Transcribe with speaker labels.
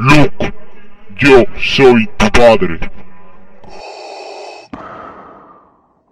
Speaker 1: Luke, yo soy tu padre.